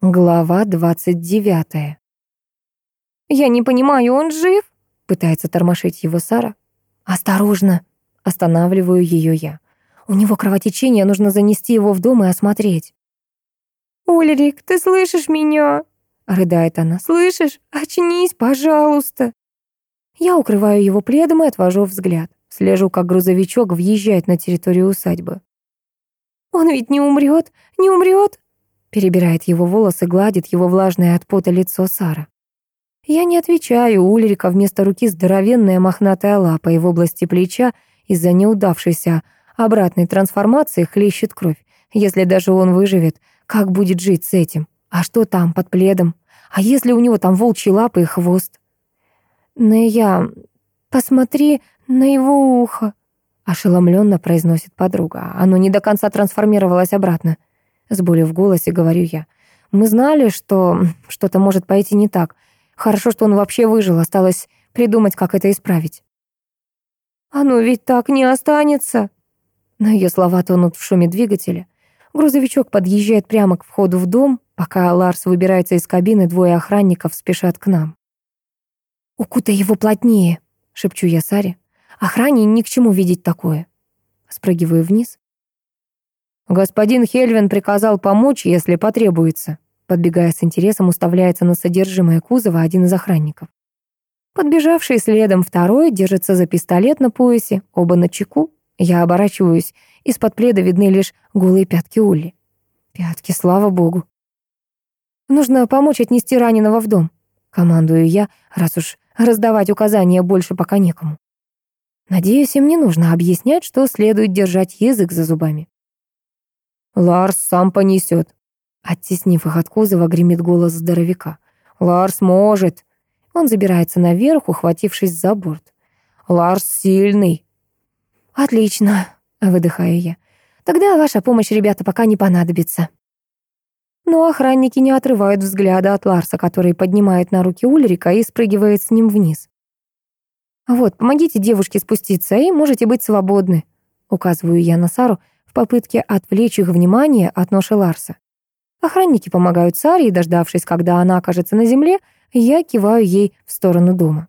Глава 29. «Я не понимаю, он жив?» — пытается тормошить его Сара. «Осторожно!» — останавливаю ее я. «У него кровотечение, нужно занести его в дом и осмотреть». «Ульрик, ты слышишь меня?» — рыдает она. «Слышишь? Очнись, пожалуйста!» Я укрываю его пледом и отвожу взгляд. Слежу, как грузовичок въезжает на территорию усадьбы. «Он ведь не умрет? Не умрет?» Перебирает его волосы, гладит его влажное от пота лицо Сара. Я не отвечаю, у Ульрика вместо руки здоровенная мохнатая лапа, и в области плеча из-за неудавшейся обратной трансформации хлещет кровь. Если даже он выживет, как будет жить с этим? А что там, под пледом? А если у него там волчьи лапы и хвост? «Нея, посмотри на его ухо», — ошеломленно произносит подруга. Оно не до конца трансформировалось обратно. С болью в голосе говорю я. Мы знали, что что-то может пойти не так. Хорошо, что он вообще выжил, осталось придумать, как это исправить. «Оно ведь так не останется!» Но ее слова тонут в шуме двигателя. Грузовичок подъезжает прямо к входу в дом. Пока Ларс выбирается из кабины, двое охранников спешат к нам. «Укутай его плотнее», — шепчу я Саре. «Охране ни к чему видеть такое». Спрыгиваю вниз. «Господин Хельвин приказал помочь, если потребуется», подбегая с интересом, уставляется на содержимое кузова один из охранников. Подбежавший следом второй держится за пистолет на поясе, оба на чеку. Я оборачиваюсь, из-под пледа видны лишь голые пятки Улли. Пятки, слава богу. Нужно помочь отнести раненого в дом. Командую я, раз уж раздавать указания больше пока некому. Надеюсь, им не нужно объяснять, что следует держать язык за зубами. Ларс сам понесет. Оттеснив их от кузова, гремит голос здоровяка. Ларс может. Он забирается наверх, ухватившись за борт. Ларс сильный. Отлично, выдыхаю я. Тогда ваша помощь, ребята, пока не понадобится. Но охранники не отрывают взгляда от Ларса, который поднимает на руки Ульрика и спрыгивает с ним вниз. «Вот, помогите девушке спуститься, и можете быть свободны», указываю я на Сару, в попытке отвлечь их внимание от ноши Ларса. Охранники помогают Саре, и, дождавшись, когда она окажется на земле, я киваю ей в сторону дома.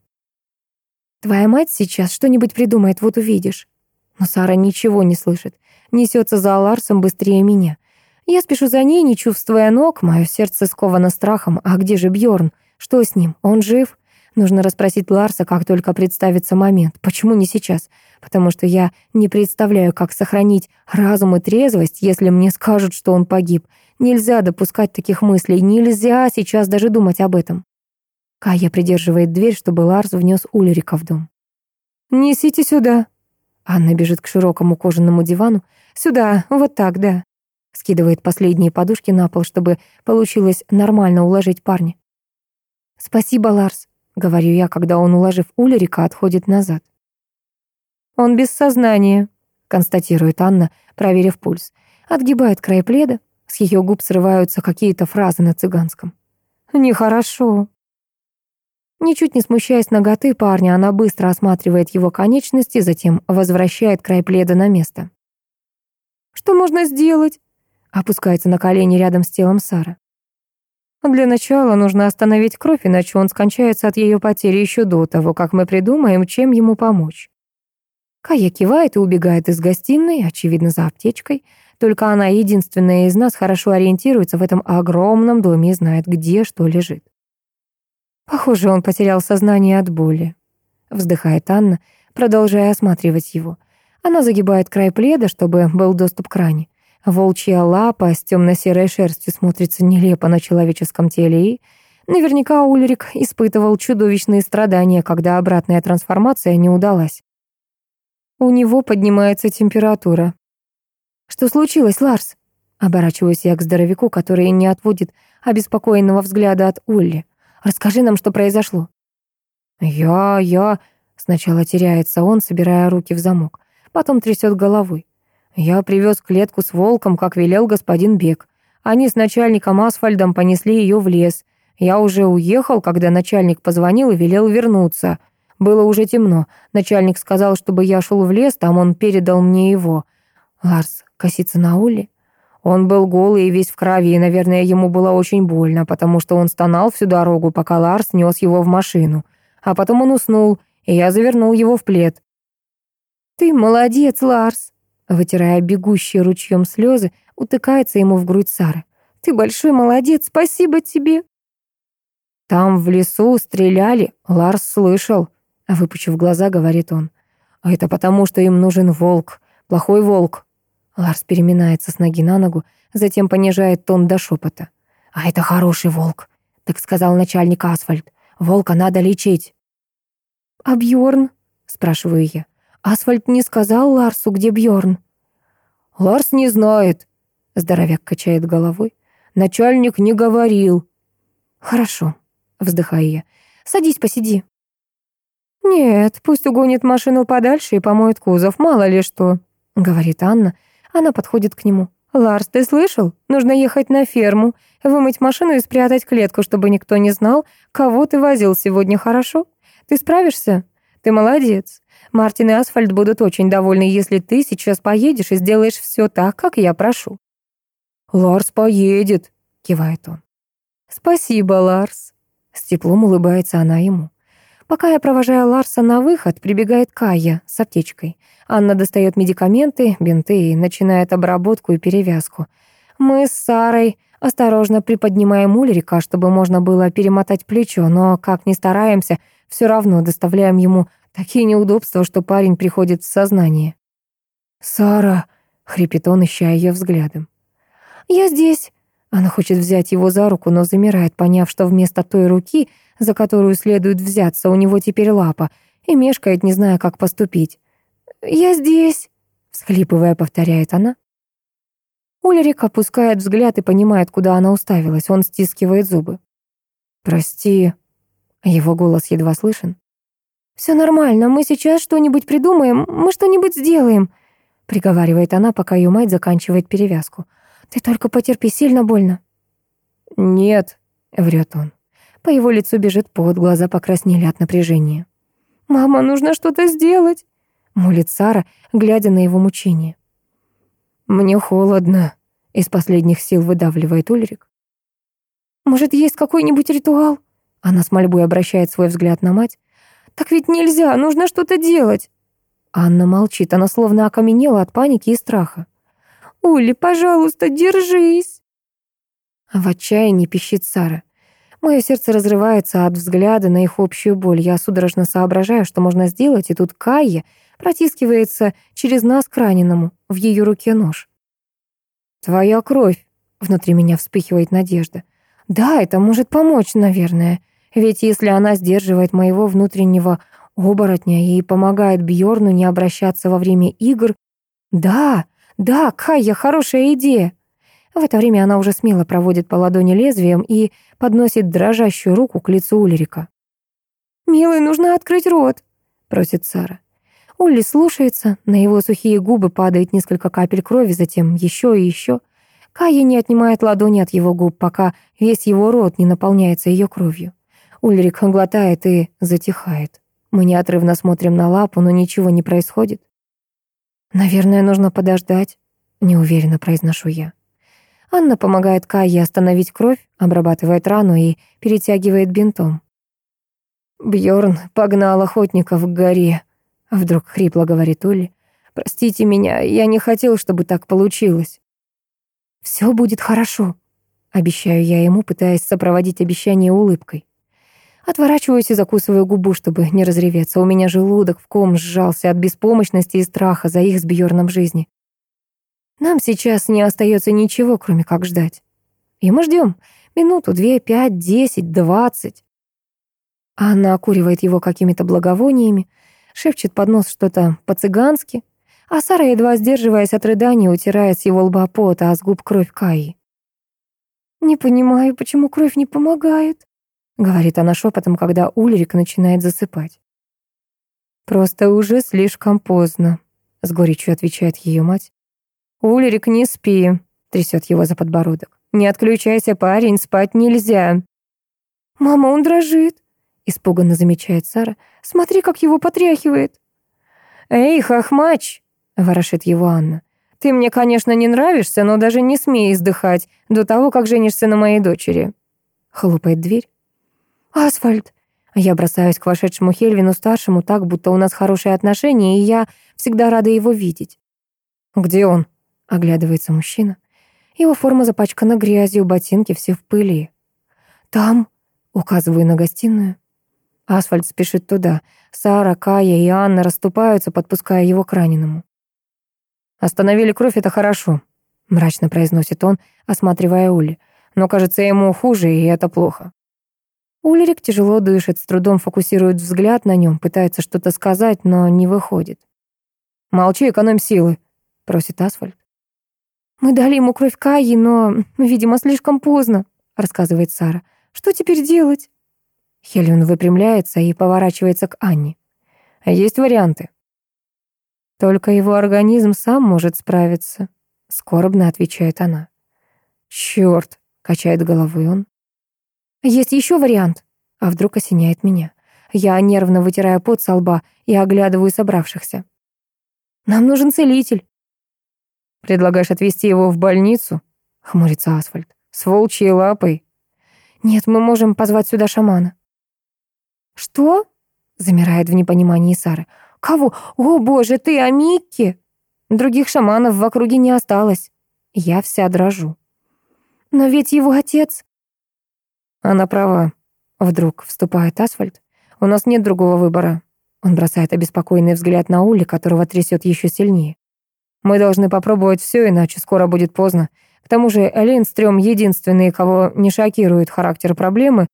«Твоя мать сейчас что-нибудь придумает, вот увидишь». Но Сара ничего не слышит, несется за Ларсом быстрее меня. Я спешу за ней, не чувствуя ног, мое сердце сковано страхом. А где же Бьорн? Что с ним? Он жив? Нужно расспросить Ларса, как только представится момент. Почему не сейчас? Потому что я не представляю, как сохранить разум и трезвость, если мне скажут, что он погиб. Нельзя допускать таких мыслей, нельзя сейчас даже думать об этом. Кая придерживает дверь, чтобы Ларс внес Ульрика в дом. «Несите сюда!» Анна бежит к широкому кожаному дивану. «Сюда, вот так, да!» Скидывает последние подушки на пол, чтобы получилось нормально уложить парня. «Спасибо, Ларс!» Говорю я, когда он, уложив Ульрика, отходит назад. «Он без сознания», — констатирует Анна, проверив пульс. Отгибает край пледа. С ее губ срываются какие-то фразы на цыганском. «Нехорошо». Ничуть не смущаясь ноготы парня, она быстро осматривает его конечности, затем возвращает край пледа на место. «Что можно сделать?» Опускается на колени рядом с телом Сара. Для начала нужно остановить кровь, иначе он скончается от ее потери еще до того, как мы придумаем, чем ему помочь. Кая кивает и убегает из гостиной, очевидно, за аптечкой. Только она единственная из нас хорошо ориентируется в этом огромном доме и знает, где что лежит. Похоже, он потерял сознание от боли. Вздыхает Анна, продолжая осматривать его. Она загибает край пледа, чтобы был доступ к ране. Волчья лапа с темно-серой шерстью смотрится нелепо на человеческом теле и... Наверняка Ульрик испытывал чудовищные страдания, когда обратная трансформация не удалась. У него поднимается температура. «Что случилось, Ларс?» Оборачиваюсь я к здоровяку, который не отводит обеспокоенного взгляда от Улли. «Расскажи нам, что произошло». «Я, я...» Сначала теряется он, собирая руки в замок. Потом трясет головой. Я привез клетку с волком, как велел господин Бек. Они с начальником Асфальдом понесли ее в лес. Я уже уехал, когда начальник позвонил и велел вернуться. Было уже темно. Начальник сказал, чтобы я шел в лес, там он передал мне его. Ларс косится на Улли. Он был голый и весь в крови, и, наверное, ему было очень больно, потому что он стонал всю дорогу, пока Ларс нес его в машину. А потом он уснул, и я завернул его в плед. «Ты молодец, Ларс!» Вытирая бегущие ручьем слезы, утыкается ему в грудь Сара. «Ты большой молодец, спасибо тебе!» «Там в лесу стреляли, Ларс слышал», — выпучив глаза, говорит он. «А это потому, что им нужен волк, плохой волк». Ларс переминается с ноги на ногу, затем понижает тон до шепота. «А это хороший волк», — так сказал начальник Асфальт. «Волка надо лечить». «А Бьёрн?» — спрашиваю я. «Асфальт не сказал Ларсу, где Бьорн. «Ларс не знает», — здоровяк качает головой. «Начальник не говорил». «Хорошо», — вздыхаю я. «Садись, посиди». «Нет, пусть угонит машину подальше и помоет кузов, мало ли что», — говорит Анна. Она подходит к нему. «Ларс, ты слышал? Нужно ехать на ферму, вымыть машину и спрятать клетку, чтобы никто не знал, кого ты возил сегодня, хорошо? Ты справишься? Ты молодец. Мартин и Асфальт будут очень довольны, если ты сейчас поедешь и сделаешь все так, как я прошу». «Ларс поедет», — кивает он. «Спасибо, Ларс», с теплом улыбается она ему. Пока я провожаю Ларса на выход, прибегает Кая с аптечкой. Анна достает медикаменты, бинты и начинает обработку и перевязку. Мы с Сарой осторожно приподнимаем Ульрика, чтобы можно было перемотать плечо, но, как ни стараемся, все равно доставляем ему Такие неудобства, что парень приходит в сознание. «Сара!» — хрипит он, ища ее взглядом. «Я здесь!» Она хочет взять его за руку, но замирает, поняв, что вместо той руки, за которую следует взяться, у него теперь лапа, и мешкает, не зная, как поступить. «Я здесь!» — всхлипывая, повторяет она. Ульрик опускает взгляд и понимает, куда она уставилась. Он стискивает зубы. «Прости». Его голос едва слышен. «Все нормально, мы сейчас что-нибудь придумаем, мы что-нибудь сделаем», приговаривает она, пока ее мать заканчивает перевязку. «Ты только потерпи, сильно больно». «Нет», — врет он. По его лицу бежит пот, глаза покраснели от напряжения. «Мама, нужно что-то сделать», — молит Сара, глядя на его мучение. «Мне холодно», — из последних сил выдавливает Ульрик. «Может, есть какой-нибудь ритуал?» Она с мольбой обращает свой взгляд на мать. Так ведь нельзя, нужно что-то делать. Анна молчит, она словно окаменела от паники и страха. «Ули, пожалуйста, держись!» В отчаянии пищит Сара. Мое сердце разрывается от взгляда на их общую боль. Я судорожно соображаю, что можно сделать, и тут Кайя протискивается через нас к раненому. В ее руке нож. «Твоя кровь!» — внутри меня вспыхивает надежда. «Да, это может помочь, наверное. Ведь если она сдерживает моего внутреннего оборотня и помогает Бьорну не обращаться во время игр... Да, да, Кая, хорошая идея. В это время она уже смело проводит по ладони лезвием и подносит дрожащую руку к лицу Ульрика. «Милый, нужно открыть рот», — просит Сара. Улли слушается, на его сухие губы падает несколько капель крови, затем еще и еще. Кая не отнимает ладони от его губ, пока весь его рот не наполняется ее кровью. Ульрик глотает и затихает. Мы неотрывно смотрим на лапу, но ничего не происходит. «Наверное, нужно подождать», — неуверенно произношу я. Анна помогает Кае остановить кровь, обрабатывает рану и перетягивает бинтом. Бьорн погнал охотников к горе», — вдруг хрипло говорит Улли. «Простите меня, я не хотел, чтобы так получилось». «Все будет хорошо», — обещаю я ему, пытаясь сопроводить обещание улыбкой. Отворачиваюсь и закусываю губу, чтобы не разреветься. У меня желудок в ком сжался от беспомощности и страха за их с Бьорном жизни. Нам сейчас не остается ничего, кроме как ждать. И мы ждем. Минуту, две, пять, десять, двадцать. Она окуривает его какими-то благовониями, шепчет под нос что-то по-цыгански, а Сара, едва сдерживаясь от рыдания, утирает с его лба пот, а с губ кровь Каи. «Не понимаю, почему кровь не помогает?» говорит она шепотом, когда Ульрик начинает засыпать. «Просто уже слишком поздно», — с горечью отвечает ее мать. «Ульрик, не спи», — трясет его за подбородок. «Не отключайся, парень, спать нельзя». «Мама, он дрожит», — испуганно замечает Сара. «Смотри, как его потряхивает». «Эй, хохмач!» — ворошит его Анна. Ты мне, конечно, не нравишься, но даже не смей издыхать до того, как женишься на моей дочери». Хлопает дверь. «Асфальт!» Я бросаюсь к вошедшему Хельвину-старшему так, будто у нас хорошие отношения, и я всегда рада его видеть. «Где он?» — оглядывается мужчина. Его форма запачкана грязью, ботинки все в пыли. «Там!» — указываю на гостиную. Асфальт спешит туда. Сара, Кая и Анна расступаются, подпуская его к раненому. «Остановили кровь, это хорошо», — мрачно произносит он, осматривая Ули. «Но, кажется, ему хуже, и это плохо». Ульрик тяжело дышит, с трудом фокусирует взгляд на нем, пытается что-то сказать, но не выходит. «Молчи, экономь силы», — просит Асфальт. «Мы дали ему кровь Каи, но, видимо, слишком поздно», — рассказывает Сара. «Что теперь делать?» Хелен выпрямляется и поворачивается к Анне. «Есть варианты». «Только его организм сам может справиться», — скорбно отвечает она. «Чёрт», — качает головой он. «Есть еще вариант?» А вдруг осеняет меня. Я нервно вытираю пот со лба и оглядываю собравшихся. «Нам нужен целитель». «Предлагаешь отвезти его в больницу?» — хмурится Асфальт. «С волчьей лапой?» «Нет, мы можем позвать сюда шамана». «Что?» — замирает в непонимании Сары. «Кого? О, боже, ты о Микке!» «Других шаманов в округе не осталось. Я вся дрожу». «Но ведь его отец...» Она права. Вдруг вступает Асфальт. У нас нет другого выбора. Он бросает обеспокоенный взгляд на Ули, которого трясет еще сильнее. Мы должны попробовать все, иначе скоро будет поздно. К тому же Линдстрём единственный, кого не шокирует характер проблемы,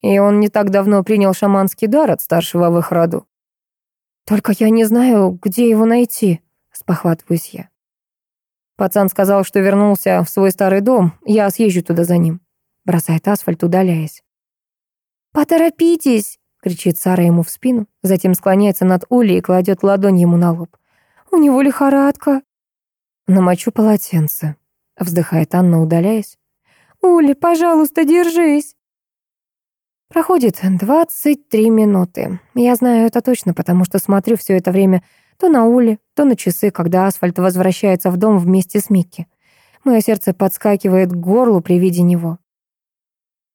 и он не так давно принял шаманский дар от старшего в их роду. «Только я не знаю, где его найти», — спохватываюсь я. Пацан сказал, что вернулся в свой старый дом, я съезжу туда за ним. Бросает асфальт, удаляясь. «Поторопитесь!» — кричит Сара ему в спину, затем склоняется над Улей и кладет ладонь ему на лоб. «У него лихорадка!» «Намочу полотенце», — вздыхает Анна, удаляясь. «Уля, пожалуйста, держись!» Проходит 23 минуты. Я знаю это точно, потому что смотрю все это время то на Ули, то на часы, когда асфальт возвращается в дом вместе с Микки. Мое сердце подскакивает к горлу при виде него.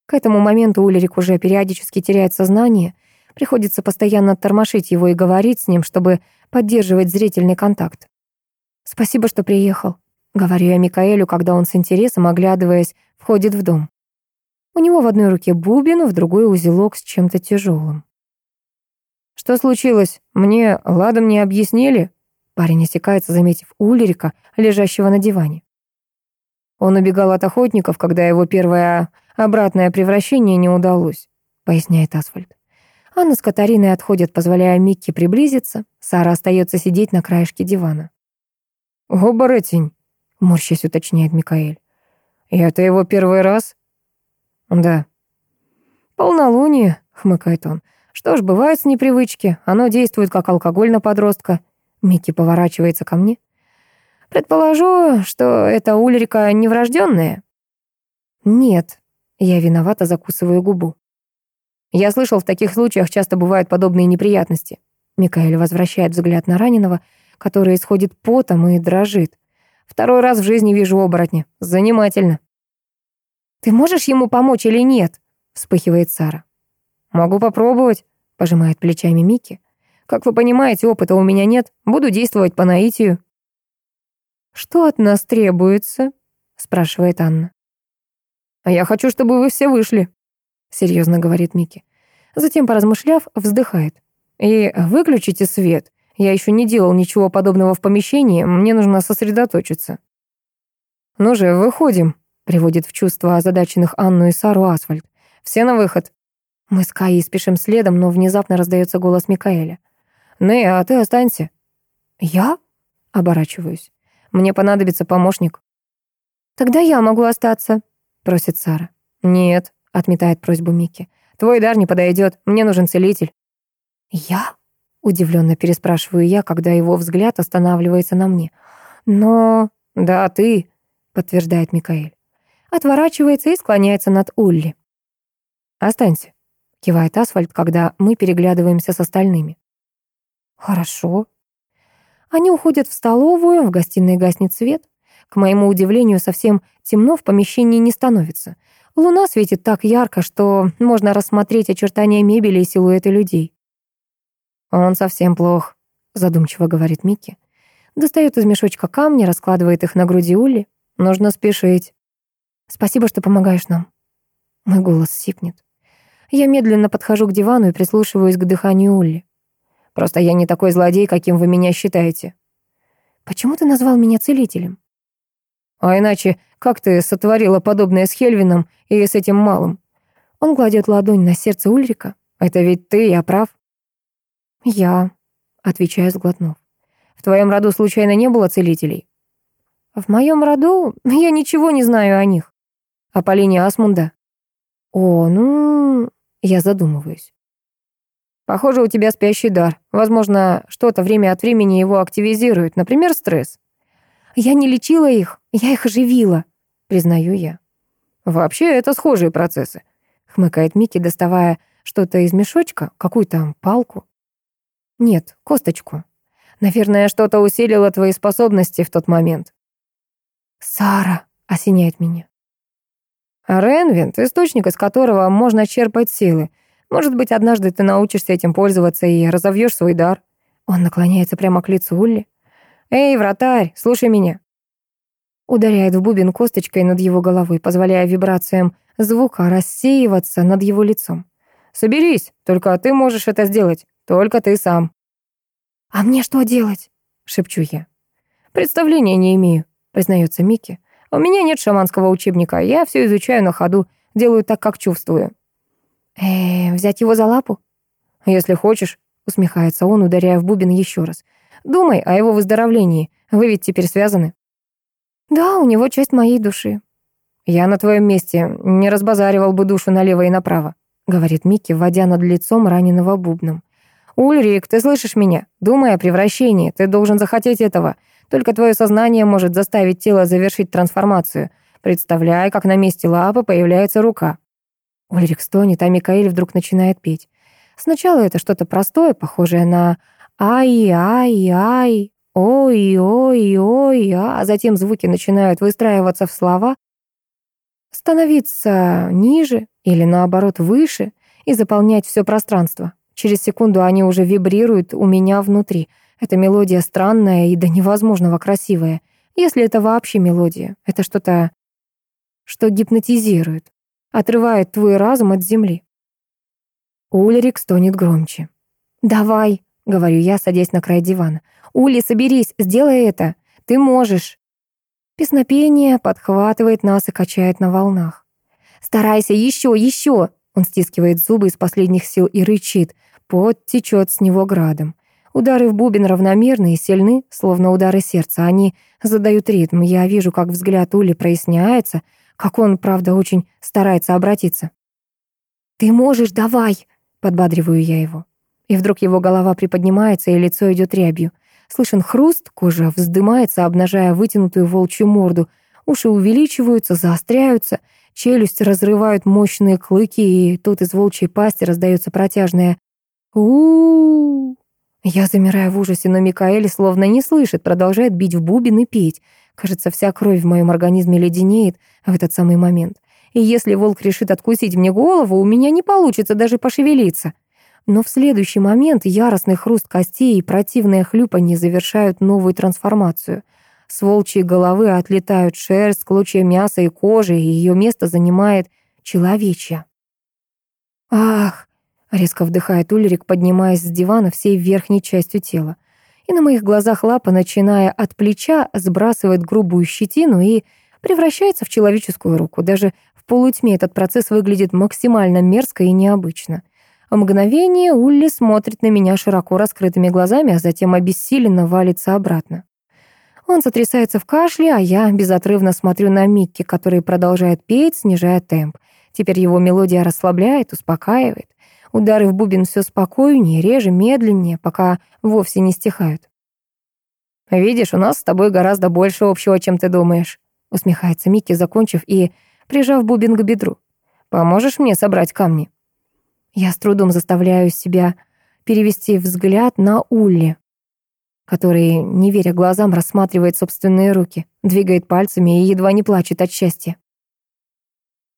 К этому моменту Улерик уже периодически теряет сознание. Приходится постоянно тормошить его и говорить с ним, чтобы поддерживать зрительный контакт. «Спасибо, что приехал», — говорю я Микаэлю, когда он с интересом, оглядываясь, входит в дом. У него в одной руке бубен, в другой узелок с чем-то тяжелым. «Что случилось? Мне ладом не объяснили?» Парень осекается, заметив Улерика, лежащего на диване. Он убегал от охотников, когда его первая Обратное превращение не удалось», — поясняет Асфальт. Анна с Катариной отходят, позволяя Микке приблизиться. Сара остается сидеть на краешке дивана. «Оборотень», — морщась уточняет Микаэль. «И это его первый раз?» «Да». «Полнолуние», — хмыкает он. «Что ж, бывает с непривычки. Оно действует, как алкоголь на подростка». Микки поворачивается ко мне. «Предположу, что это Ульрика неврожденная?» «Нет», я виновато закусываю губу. Я слышал, в таких случаях часто бывают подобные неприятности. Микаэль возвращает взгляд на раненого, который исходит потом и дрожит. Второй раз в жизни вижу оборотня. Занимательно. «Ты можешь ему помочь или нет?» — вспыхивает Сара. «Могу попробовать», — пожимает плечами Микки. «Как вы понимаете, опыта у меня нет. Буду действовать по наитию». «Что от нас требуется?» — спрашивает Анна. А «Я хочу, чтобы вы все вышли», — серьезно говорит Микки. Затем, поразмышляв, вздыхает. «И выключите свет. Я еще не делал ничего подобного в помещении, мне нужно сосредоточиться». «Ну же, выходим», — приводит в чувство озадаченных Анну и Сару асфальт. «Все на выход». Мы с Каей спешим следом, но внезапно раздается голос Микаэля. «Нэй, «Ну а ты останься». «Я?» — оборачиваюсь. «Мне понадобится помощник». «Тогда я могу остаться», просит Сара. «Нет», — отметает просьбу Микки. «Твой дар не подойдет. Мне нужен целитель». «Я?» — удивленно переспрашиваю я, когда его взгляд останавливается на мне. «Но...» «Да, ты», — подтверждает Микаэль. Отворачивается и склоняется над Улли. «Останься», — кивает Асфальт, когда мы переглядываемся с остальными. «Хорошо». Они уходят в столовую, в гостиной гаснет свет. К моему удивлению, совсем темно в помещении не становится. Луна светит так ярко, что можно рассмотреть очертания мебели и силуэты людей. «Он совсем плох», — задумчиво говорит Микки. Достает из мешочка камни, раскладывает их на груди Ули. «Нужно спешить». «Спасибо, что помогаешь нам». Мой голос сипнет. Я медленно подхожу к дивану и прислушиваюсь к дыханию Улли. «Просто я не такой злодей, каким вы меня считаете». «Почему ты назвал меня целителем?» А иначе как ты сотворила подобное с Хельвином и с этим малым? Он гладит ладонь на сердце Ульрика. Это ведь ты, я прав? Я, отвечаю, сглотнув. В твоем роду случайно не было целителей? В моем роду я ничего не знаю о них. А по линии Асмунда? О, ну, я задумываюсь. Похоже, у тебя спящий дар. Возможно, что-то время от времени его активизирует, например, стресс. Я не лечила их, «Я их оживила», — признаю я. «Вообще это схожие процессы», — хмыкает Микки, доставая что-то из мешочка, какую-то палку. «Нет, косточку. Наверное, что-то усилило твои способности в тот момент». «Сара», — осеняет меня. А «Ренвинт, источник, из которого можно черпать силы. Может быть, однажды ты научишься этим пользоваться и разовьешь свой дар». Он наклоняется прямо к лицу Улли. «Эй, вратарь, слушай меня. Ударяет в бубен косточкой над его головой, позволяя вибрациям звука рассеиваться над его лицом. Соберись, только ты можешь это сделать, только ты сам. А мне что делать? Шепчу я. Представления не имею, признается Микки. У меня нет шаманского учебника, я все изучаю на ходу, делаю так, как чувствую. «Э, взять его за лапу?» «Если хочешь», — усмехается он, ударяя в бубен еще раз. Да, у него часть моей души. Я на твоем месте не разбазаривал бы душу налево и направо, говорит Микки, вводя над лицом раненого бубном. Ульрик, ты слышишь меня? Думай о превращении, ты должен захотеть этого. Только твое сознание может заставить тело завершить трансформацию. Представляй, как на месте лапы появляется рука. Ульрик стонет, а Микаэль вдруг начинает петь. Сначала это что-то простое, похожее на «ай-ай-ай», «ой-ой-ой», а затем звуки начинают выстраиваться в слова, становиться ниже или, наоборот, выше и заполнять все пространство. Через секунду они уже вибрируют у меня внутри. Эта мелодия странная и до невозможного красивая. Если это вообще мелодия, это что-то, что гипнотизирует отрывает твой разум от земли. Ульрик стонет громче. говорю я, садясь на край дивана. «Ули, соберись, сделай это. Ты можешь». Песнопение подхватывает нас и качает на волнах. «Старайся, еще, еще!» Он стискивает зубы из последних сил и рычит. Пот течет с него градом. Удары в бубен равномерны и сильны, словно удары сердца. Они задают ритм. Я вижу, как взгляд Ули проясняется, как он, правда, очень старается обратиться. «Ты можешь, давай!» — подбадриваю я его. И вдруг его голова приподнимается, и лицо идет рябью. Слышен хруст, кожа вздымается, обнажая вытянутую волчью морду. Уши увеличиваются, заостряются, челюсть разрывают мощные клыки, и тут из волчьей пасти раздается протяжное у, Я замираю в ужасе, но Микаэль словно не слышит, продолжает бить в бубен и петь. Кажется, вся кровь в моем организме леденеет в этот самый момент. И если волк решит откусить мне голову, у меня не получится даже пошевелиться. Но в следующий момент яростный хруст костей и противное хлюпанье завершают новую трансформацию. С волчьей головы отлетают шерсть, клочья мяса и кожи, и ее место занимает человечья. «Ах!» — резко вдыхает Ульрик, поднимаясь с дивана всей верхней частью тела. И на моих глазах лапа, начиная от плеча, сбрасывает грубую щетину и превращается в человеческую руку. Даже в полутьме этот процесс выглядит максимально мерзко и необычно — в Мгновение Улли смотрит на меня широко раскрытыми глазами, а затем обессиленно валится обратно. Он сотрясается в кашле, а я безотрывно смотрю на Микки, который продолжает петь, снижая темп. Теперь его мелодия расслабляет, успокаивает. Удары в бубен все спокойнее, реже, медленнее, пока вовсе не стихают. «Видишь, у нас с тобой гораздо больше общего, чем ты думаешь», — усмехается Микки, закончив и прижав бубен к бедру. «Поможешь мне собрать камни?» Я с трудом заставляю себя перевести взгляд на Улли, который, не веря глазам, рассматривает собственные руки, двигает пальцами и едва не плачет от счастья.